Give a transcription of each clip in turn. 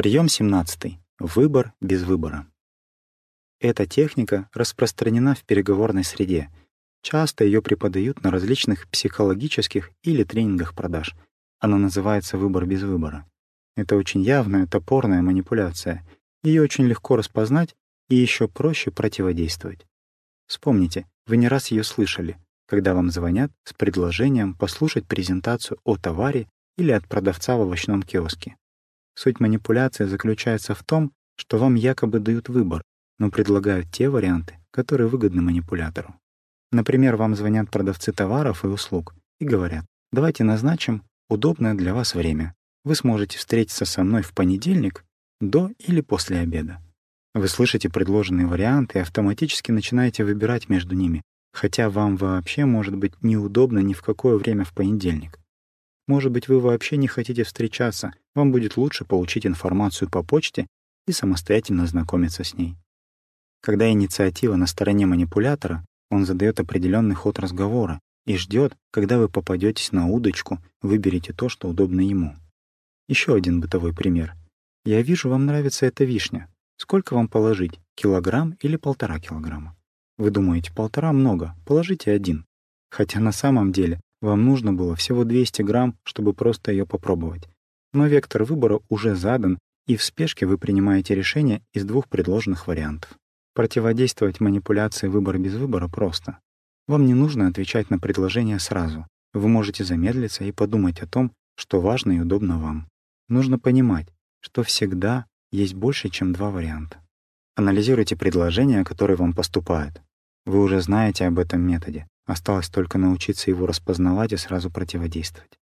Прием 17. Выбор без выбора. Эта техника распространена в переговорной среде. Часто ее преподают на различных психологических или тренингах продаж. Она называется «выбор без выбора». Это очень явная, топорная манипуляция. Ее очень легко распознать и еще проще противодействовать. Вспомните, вы не раз ее слышали, когда вам звонят с предложением послушать презентацию о товаре или от продавца в овощном киоске. Суть манипуляции заключается в том, что вам якобы дают выбор, но предлагают те варианты, которые выгодны манипулятору. Например, вам звонят продавцы товаров и услуг и говорят, давайте назначим удобное для вас время. Вы сможете встретиться со мной в понедельник до или после обеда. Вы слышите предложенные варианты и автоматически начинаете выбирать между ними, хотя вам вообще может быть неудобно ни в какое время в понедельник. Может быть, вы вообще не хотите встречаться, вам будет лучше получить информацию по почте и самостоятельно знакомиться с ней. Когда инициатива на стороне манипулятора, он задает определенный ход разговора и ждет, когда вы попадетесь на удочку, выберете то, что удобно ему. Еще один бытовой пример. Я вижу, вам нравится эта вишня. Сколько вам положить, килограмм или полтора килограмма? Вы думаете, полтора много, положите один. Хотя на самом деле вам нужно было всего 200 грамм, чтобы просто ее попробовать. Но вектор выбора уже задан, и в спешке вы принимаете решение из двух предложенных вариантов. Противодействовать манипуляции выбор без выбора просто. Вам не нужно отвечать на предложение сразу. Вы можете замедлиться и подумать о том, что важно и удобно вам. Нужно понимать, что всегда есть больше, чем два варианта. Анализируйте предложения, которые вам поступают. Вы уже знаете об этом методе, Осталось только научиться его распознавать и сразу противодействовать.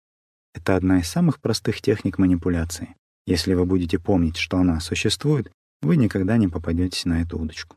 Это одна из самых простых техник манипуляции. Если вы будете помнить, что она существует, вы никогда не попадетесь на эту удочку.